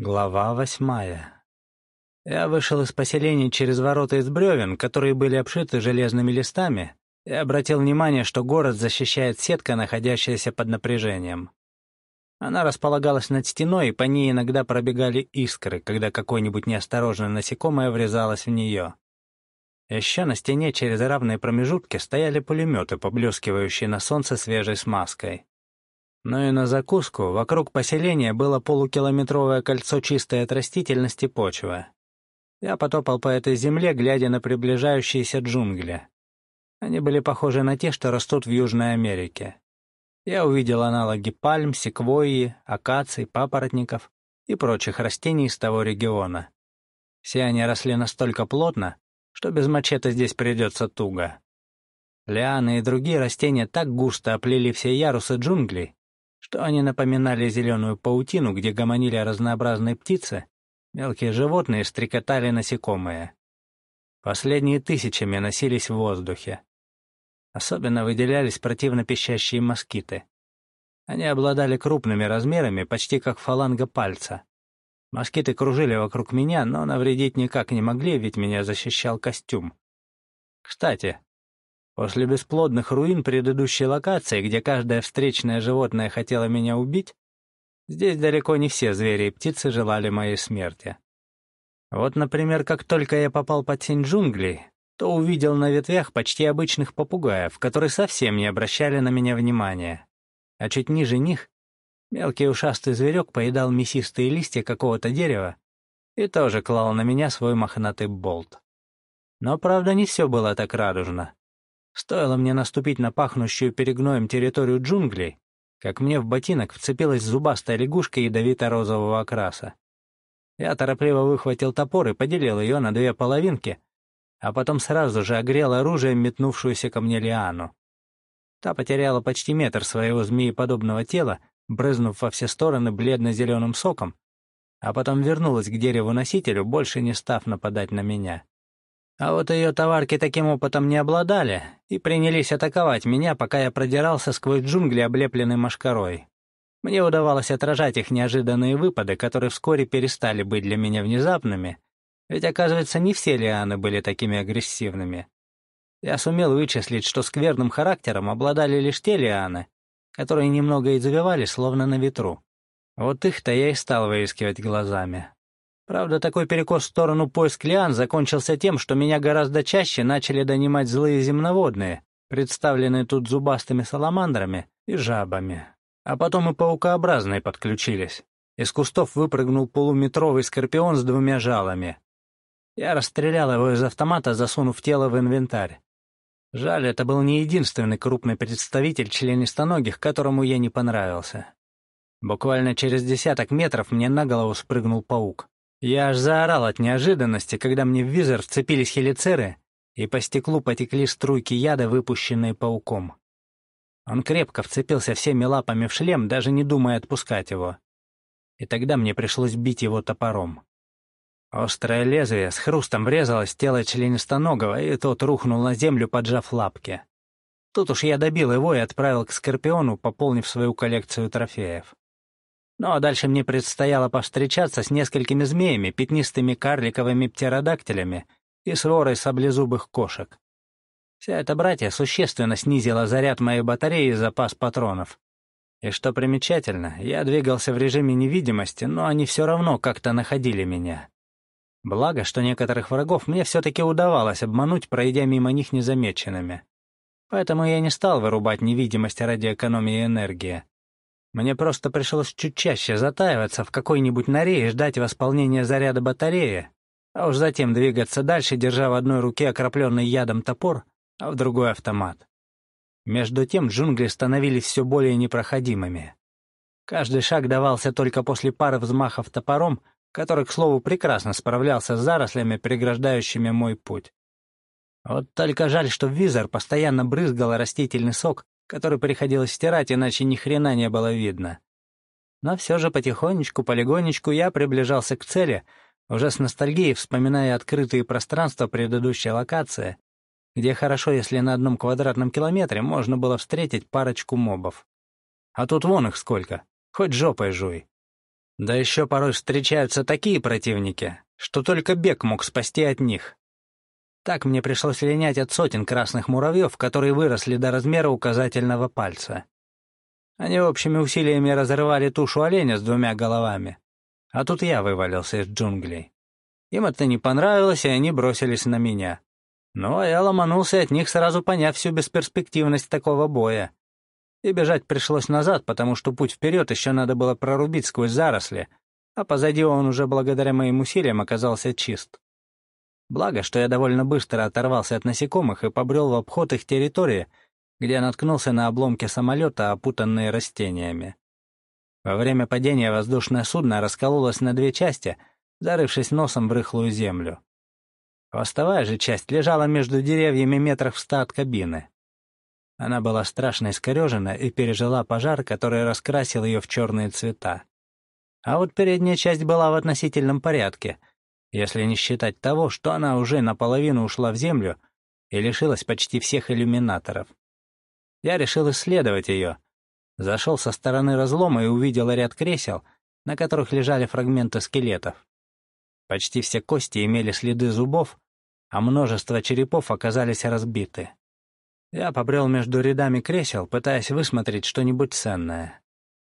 Глава восьмая. Я вышел из поселения через ворота из бревен, которые были обшиты железными листами, и обратил внимание, что город защищает сетка, находящаяся под напряжением. Она располагалась над стеной, и по ней иногда пробегали искры, когда какое-нибудь неосторожное насекомое врезалось в нее. Еще на стене через равные промежутки стояли пулеметы, поблескивающие на солнце свежей смазкой. Но и на закуску вокруг поселения было полукилометровое кольцо чистой от растительности почвы. Я потопал по этой земле, глядя на приближающиеся джунгли. Они были похожи на те, что растут в Южной Америке. Я увидел аналоги пальм, секвойи, акаций, папоротников и прочих растений из того региона. Все они росли настолько плотно, что без мачете здесь придется туго. Лианы и другие растения так густо оплели все ярусы джунглей, что они напоминали зеленую паутину, где гомонили разнообразные птицы, мелкие животные стрекотали насекомые. Последние тысячами носились в воздухе. Особенно выделялись противно пищащие москиты. Они обладали крупными размерами, почти как фаланга пальца. Москиты кружили вокруг меня, но навредить никак не могли, ведь меня защищал костюм. Кстати, После бесплодных руин предыдущей локации, где каждое встречное животное хотело меня убить, здесь далеко не все звери и птицы желали моей смерти. Вот, например, как только я попал под тень джунглей, то увидел на ветвях почти обычных попугаев, которые совсем не обращали на меня внимания. А чуть ниже них мелкий ушастый зверек поедал мясистые листья какого-то дерева и тоже клал на меня свой мохнатый болт. Но, правда, не все было так радужно. Стоило мне наступить на пахнущую перегноем территорию джунглей, как мне в ботинок вцепилась зубастая лягушка ядовито-розового окраса. Я торопливо выхватил топор и поделил ее на две половинки, а потом сразу же огрел оружием метнувшуюся ко мне лиану. Та потеряла почти метр своего змееподобного тела, брызнув во все стороны бледно-зеленым соком, а потом вернулась к дереву-носителю, больше не став нападать на меня. А вот ее товарки таким опытом не обладали и принялись атаковать меня, пока я продирался сквозь джунгли, облепленной мошкарой. Мне удавалось отражать их неожиданные выпады, которые вскоре перестали быть для меня внезапными, ведь, оказывается, не все лианы были такими агрессивными. Я сумел вычислить, что скверным характером обладали лишь те лианы, которые немного извивали, словно на ветру. Вот их-то я и стал выискивать глазами. Правда, такой перекос в сторону поиск лиан закончился тем, что меня гораздо чаще начали донимать злые земноводные, представленные тут зубастыми саламандрами и жабами. А потом и паукообразные подключились. Из кустов выпрыгнул полуметровый скорпион с двумя жалами. Я расстрелял его из автомата, засунув тело в инвентарь. Жаль, это был не единственный крупный представитель членистоногих, которому я не понравился. Буквально через десяток метров мне на голову спрыгнул паук. Я аж заорал от неожиданности, когда мне в визор вцепились хелицеры, и по стеклу потекли струйки яда, выпущенные пауком. Он крепко вцепился всеми лапами в шлем, даже не думая отпускать его. И тогда мне пришлось бить его топором. Острое лезвие с хрустом врезалось в тело членистоногого, и тот рухнул на землю, поджав лапки. Тут уж я добил его и отправил к Скорпиону, пополнив свою коллекцию трофеев. Ну а дальше мне предстояло повстречаться с несколькими змеями, пятнистыми карликовыми птеродактилями и сворой саблезубых кошек. Вся эта братья существенно снизила заряд моей батареи и запас патронов. И что примечательно, я двигался в режиме невидимости, но они все равно как-то находили меня. Благо, что некоторых врагов мне все-таки удавалось обмануть, пройдя мимо них незамеченными. Поэтому я не стал вырубать невидимость ради экономии энергии. Мне просто пришлось чуть чаще затаиваться в какой-нибудь норе и ждать восполнения заряда батареи, а уж затем двигаться дальше, держа в одной руке окропленный ядом топор, а в другой автомат. Между тем джунгли становились все более непроходимыми. Каждый шаг давался только после пары взмахов топором, который, к слову, прекрасно справлялся с зарослями, преграждающими мой путь. Вот только жаль, что визор постоянно брызгал растительный сок, который приходилось стирать, иначе ни хрена не было видно. Но все же потихонечку, полигонечку я приближался к цели, уже с ностальгией вспоминая открытые пространства предыдущей локации, где хорошо, если на одном квадратном километре можно было встретить парочку мобов. А тут вон их сколько, хоть жопой жуй. Да еще порой встречаются такие противники, что только бег мог спасти от них. Так мне пришлось линять от сотен красных муравьев, которые выросли до размера указательного пальца. Они общими усилиями разрывали тушу оленя с двумя головами. А тут я вывалился из джунглей. Им это не понравилось, и они бросились на меня. Ну, а я ломанулся от них, сразу поняв всю бесперспективность такого боя. И бежать пришлось назад, потому что путь вперед еще надо было прорубить сквозь заросли, а позади он уже благодаря моим усилиям оказался чист. Благо, что я довольно быстро оторвался от насекомых и побрел в обход их территории, где наткнулся на обломки самолета, опутанные растениями. Во время падения воздушное судно раскололось на две части, зарывшись носом в рыхлую землю. Хвостовая же часть лежала между деревьями метрах в ста от кабины. Она была страшно искорежена и пережила пожар, который раскрасил ее в черные цвета. А вот передняя часть была в относительном порядке, если не считать того, что она уже наполовину ушла в землю и лишилась почти всех иллюминаторов. Я решил исследовать ее. Зашел со стороны разлома и увидел ряд кресел, на которых лежали фрагменты скелетов. Почти все кости имели следы зубов, а множество черепов оказались разбиты. Я побрел между рядами кресел, пытаясь высмотреть что-нибудь ценное.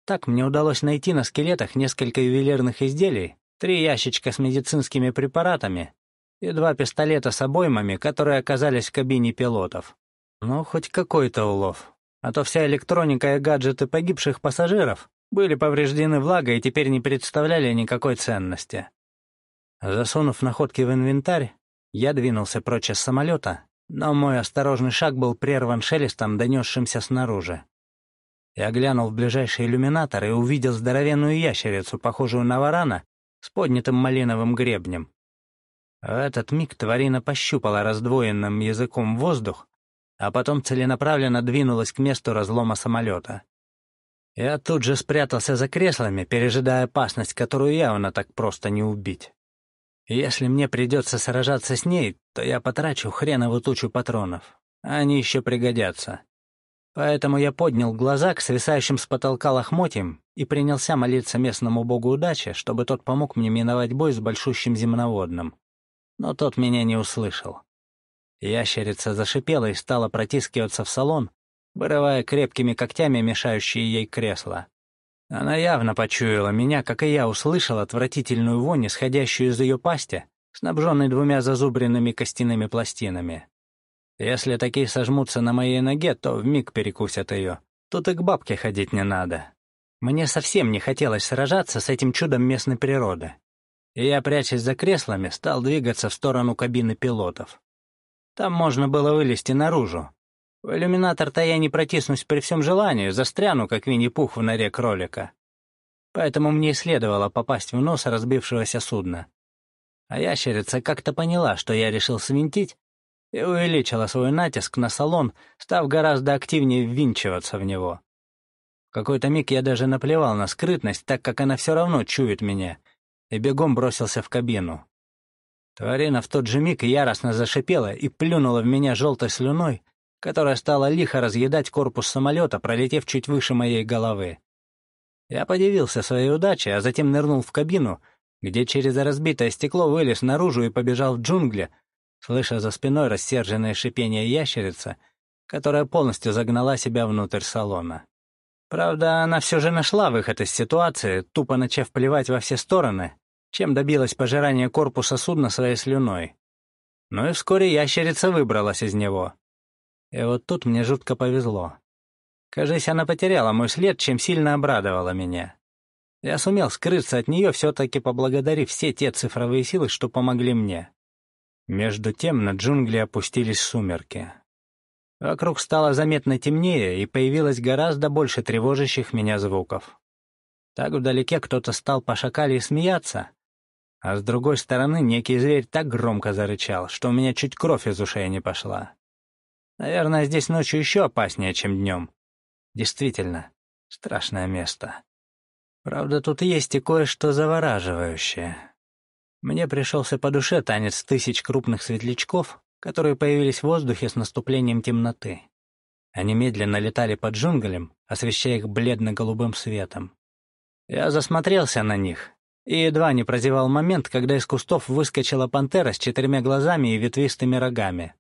Так мне удалось найти на скелетах несколько ювелирных изделий, три ящичка с медицинскими препаратами и два пистолета с обоймами, которые оказались в кабине пилотов. Ну, хоть какой-то улов. А то вся электроника и гаджеты погибших пассажиров были повреждены влагой и теперь не представляли никакой ценности. Засунув находки в инвентарь, я двинулся прочь из самолета, но мой осторожный шаг был прерван шелестом, донесшимся снаружи. Я глянул в ближайший иллюминатор и увидел здоровенную ящерицу, похожую на варана, с поднятым малиновым гребнем. В этот миг тварина пощупала раздвоенным языком воздух, а потом целенаправленно двинулась к месту разлома самолета. Я тут же спрятался за креслами, пережидая опасность, которую явно так просто не убить. Если мне придется сражаться с ней, то я потрачу хренову тучу патронов. Они еще пригодятся. Поэтому я поднял глаза к свисающим с потолка лохмотьям и принялся молиться местному богу удачи, чтобы тот помог мне миновать бой с большущим земноводным. Но тот меня не услышал. Ящерица зашипела и стала протискиваться в салон, вырывая крепкими когтями мешающие ей кресла. Она явно почуяла меня, как и я услышал отвратительную вонь, исходящую из ее пасти, снабженной двумя зазубренными костяными пластинами. Если такие сожмутся на моей ноге, то вмиг перекусят ее. Тут и к бабке ходить не надо. Мне совсем не хотелось сражаться с этим чудом местной природы. И я, прячась за креслами, стал двигаться в сторону кабины пилотов. Там можно было вылезти наружу, в иллюминатор-то я не протиснусь при всем желании, застряну, как Винни-Пух в норе кролика. Поэтому мне следовало попасть в нос разбившегося судна. А ящерица как-то поняла, что я решил свинтить, и увеличила свой натиск на салон, став гораздо активнее ввинчиваться в него. В какой-то миг я даже наплевал на скрытность, так как она все равно чует меня, и бегом бросился в кабину. Тварина в тот же миг яростно зашипела и плюнула в меня желтой слюной, которая стала лихо разъедать корпус самолета, пролетев чуть выше моей головы. Я подивился своей удаче, а затем нырнул в кабину, где через разбитое стекло вылез наружу и побежал в джунгли, слыша за спиной рассерженное шипение ящерицы, которая полностью загнала себя внутрь салона. Правда, она все же нашла выход из ситуации, тупо начав плевать во все стороны, чем добилась пожирания корпуса судна своей слюной. Ну и вскоре ящерица выбралась из него. И вот тут мне жутко повезло. Кажись, она потеряла мой след, чем сильно обрадовала меня. Я сумел скрыться от нее, все-таки поблагодарив все те цифровые силы, что помогли мне. Между тем на джунгли опустились сумерки. Вокруг стало заметно темнее, и появилось гораздо больше тревожащих меня звуков. Так вдалеке кто-то стал по шакале смеяться, а с другой стороны некий зверь так громко зарычал, что у меня чуть кровь из ушей не пошла. Наверное, здесь ночью еще опаснее, чем днем. Действительно, страшное место. Правда, тут есть и кое-что завораживающее. Мне пришелся по душе танец тысяч крупных светлячков, которые появились в воздухе с наступлением темноты. Они медленно летали под джунглем, освещая их бледно-голубым светом. Я засмотрелся на них и едва не прозевал момент, когда из кустов выскочила пантера с четырьмя глазами и ветвистыми рогами.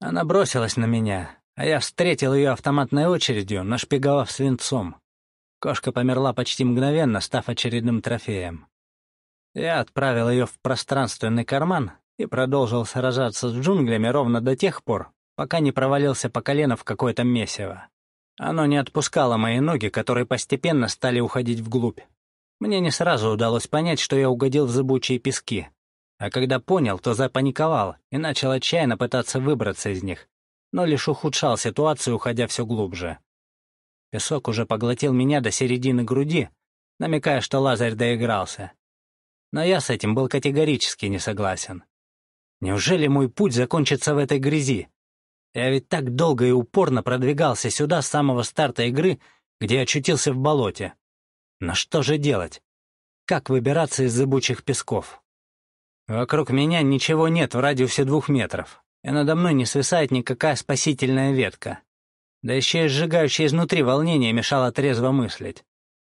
Она бросилась на меня, а я встретил ее автоматной очередью, нашпиговав свинцом. Кошка померла почти мгновенно, став очередным трофеем. Я отправил ее в пространственный карман и продолжил сражаться с джунглями ровно до тех пор, пока не провалился по колено в какое-то месиво. Оно не отпускало мои ноги, которые постепенно стали уходить вглубь. Мне не сразу удалось понять, что я угодил в зыбучие пески. А когда понял, то запаниковал и начал отчаянно пытаться выбраться из них, но лишь ухудшал ситуацию, уходя все глубже. Песок уже поглотил меня до середины груди, намекая, что Лазарь доигрался. Но я с этим был категорически не согласен. Неужели мой путь закончится в этой грязи? Я ведь так долго и упорно продвигался сюда с самого старта игры, где очутился в болоте. Но что же делать? Как выбираться из зыбучих песков? Вокруг меня ничего нет в радиусе двух метров, и надо мной не свисает никакая спасительная ветка. Да еще и сжигающее изнутри волнение мешало трезво мыслить.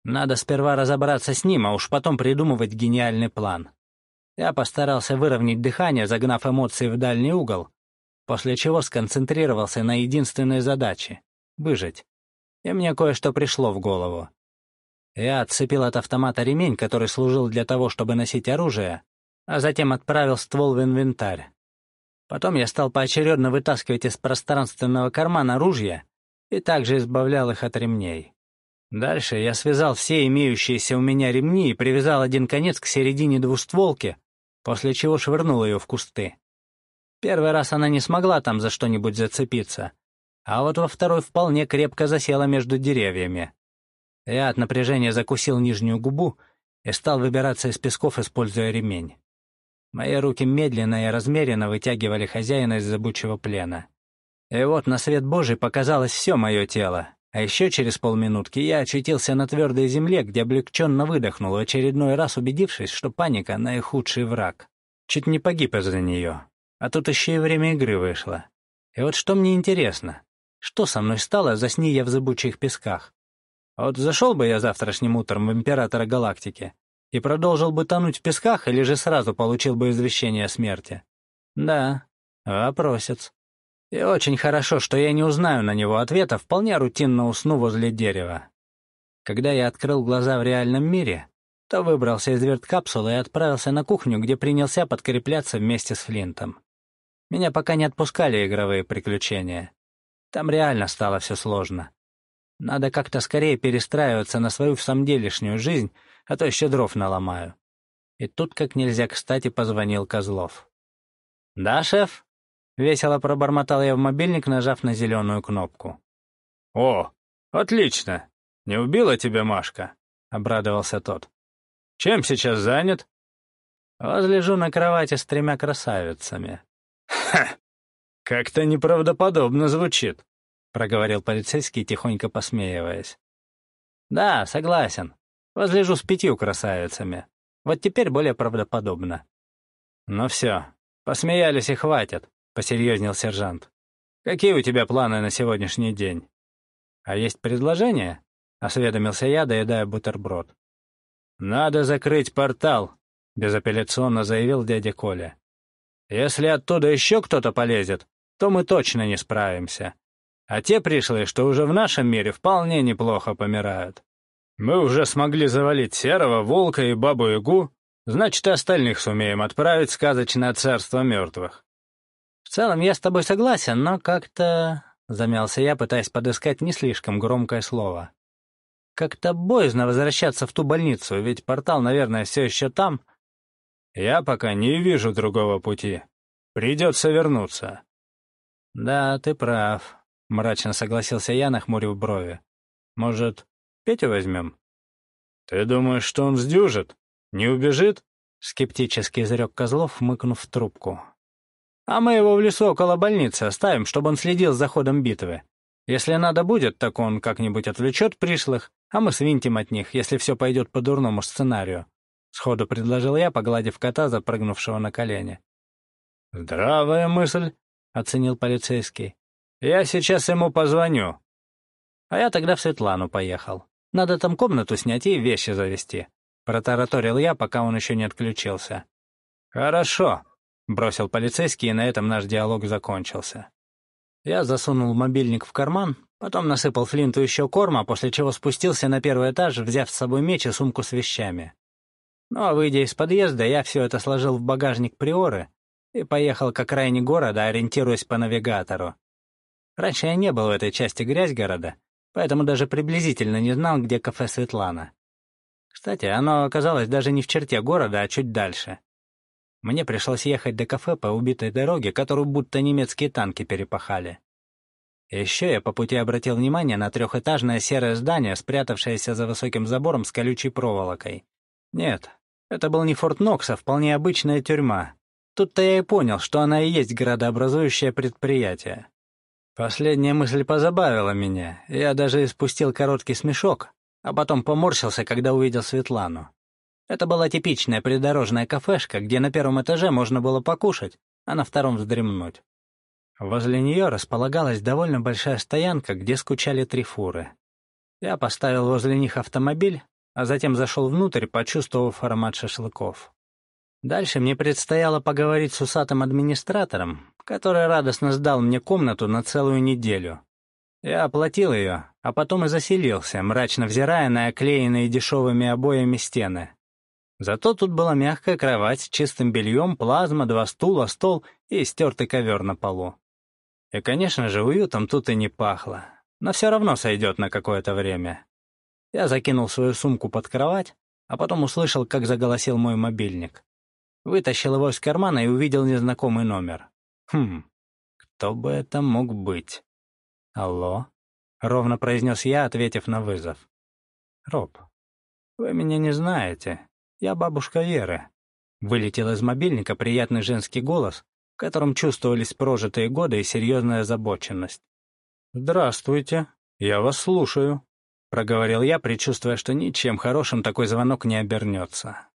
Надо сперва разобраться с ним, а уж потом придумывать гениальный план. Я постарался выровнять дыхание, загнав эмоции в дальний угол, после чего сконцентрировался на единственной задаче — выжить. И мне кое-что пришло в голову. Я отцепил от автомата ремень, который служил для того, чтобы носить оружие, а затем отправил ствол в инвентарь. Потом я стал поочередно вытаскивать из пространственного кармана ружья и также избавлял их от ремней. Дальше я связал все имеющиеся у меня ремни и привязал один конец к середине двустволки, после чего швырнул ее в кусты. Первый раз она не смогла там за что-нибудь зацепиться, а вот во второй вполне крепко засела между деревьями. Я от напряжения закусил нижнюю губу и стал выбираться из песков, используя ремень. Мои руки медленно и размеренно вытягивали хозяина из забучего плена. И вот на свет Божий показалось все мое тело, а еще через полминутки я очутился на твердой земле, где облегченно выдохнул, очередной раз убедившись, что паника — наихудший враг. Чуть не погиб из-за нее. А тут еще и время игры вышло. И вот что мне интересно, что со мной стало, засни я в зыбучих песках? Вот зашел бы я завтрашним утром в Императора Галактики и продолжил бы тонуть в песках или же сразу получил бы извещение о смерти? Да, вопросец. И очень хорошо, что я не узнаю на него ответа, вполне рутинно усну возле дерева. Когда я открыл глаза в реальном мире, то выбрался из верткапсулы и отправился на кухню, где принялся подкрепляться вместе с Флинтом. Меня пока не отпускали игровые приключения. Там реально стало все сложно. Надо как-то скорее перестраиваться на свою всамделишнюю жизнь, а то еще дров наломаю. И тут как нельзя кстати позвонил Козлов. «Да, шеф?» — весело пробормотал я в мобильник, нажав на зеленую кнопку. «О, отлично! Не убила тебя Машка?» — обрадовался тот. «Чем сейчас занят?» «Возлежу на кровати с тремя красавицами», «Ха! Как-то неправдоподобно звучит», — проговорил полицейский, тихонько посмеиваясь. «Да, согласен. Возлежу с пятью красавицами. Вот теперь более правдоподобно». «Ну все, посмеялись и хватит», — посерьезнел сержант. «Какие у тебя планы на сегодняшний день?» «А есть предложение?» — осведомился я, доедая бутерброд. «Надо закрыть портал», — безапелляционно заявил дядя Коля. Если оттуда еще кто-то полезет, то мы точно не справимся. А те пришлые, что уже в нашем мире, вполне неплохо помирают. Мы уже смогли завалить Серого, Волка и Бабу-Ягу, значит, и остальных сумеем отправить в сказочное царство мертвых. В целом, я с тобой согласен, но как-то... Замялся я, пытаясь подыскать не слишком громкое слово. Как-то боязно возвращаться в ту больницу, ведь портал, наверное, все еще там, я пока не вижу другого пути. Придется вернуться. Да, ты прав, — мрачно согласился я, нахмурив брови. Может, Петю возьмем? Ты думаешь, что он сдюжит? Не убежит? Скептически изрек Козлов, мыкнув в трубку. А мы его в лесу около больницы оставим, чтобы он следил за ходом битвы. Если надо будет, так он как-нибудь отвлечет пришлых, а мы свинтим от них, если все пойдет по дурному сценарию. Сходу предложил я, погладив кота, запрыгнувшего на колени. «Здравая мысль», — оценил полицейский. «Я сейчас ему позвоню». А я тогда в Светлану поехал. Надо там комнату снять и вещи завести», — протараторил я, пока он еще не отключился. «Хорошо», — бросил полицейский, и на этом наш диалог закончился. Я засунул мобильник в карман, потом насыпал Флинту еще корма, после чего спустился на первый этаж, взяв с собой меч и сумку с вещами. Ну а выйдя из подъезда, я все это сложил в багажник Приоры и поехал к окраине города, ориентируясь по навигатору. Раньше я не был в этой части грязь города, поэтому даже приблизительно не знал, где кафе Светлана. Кстати, оно оказалось даже не в черте города, а чуть дальше. Мне пришлось ехать до кафе по убитой дороге, которую будто немецкие танки перепахали. Еще я по пути обратил внимание на трехэтажное серое здание, спрятавшееся за высоким забором с колючей проволокой. Нет, это был не Форт Нокс, а вполне обычная тюрьма. Тут-то я и понял, что она и есть градообразующее предприятие. Последняя мысль позабавила меня, я даже испустил короткий смешок, а потом поморщился, когда увидел Светлану. Это была типичная придорожная кафешка, где на первом этаже можно было покушать, а на втором вздремнуть. Возле нее располагалась довольно большая стоянка, где скучали три фуры. Я поставил возле них автомобиль, а затем зашел внутрь, почувствовав аромат шашлыков. Дальше мне предстояло поговорить с усатым администратором, который радостно сдал мне комнату на целую неделю. Я оплатил ее, а потом и заселился, мрачно взирая на оклеенные дешевыми обоями стены. Зато тут была мягкая кровать с чистым бельем, плазма, два стула, стол и стертый ковер на полу. И, конечно же, уютом тут и не пахло, но все равно сойдет на какое-то время. Я закинул свою сумку под кровать, а потом услышал, как заголосил мой мобильник. Вытащил его из кармана и увидел незнакомый номер. Хм, кто бы это мог быть? Алло? Ровно произнес я, ответив на вызов. Роб, вы меня не знаете. Я бабушка Веры. Вылетел из мобильника приятный женский голос, в котором чувствовались прожитые годы и серьезная озабоченность. «Здравствуйте, я вас слушаю», — проговорил я, предчувствуя, что ничем хорошим такой звонок не обернется.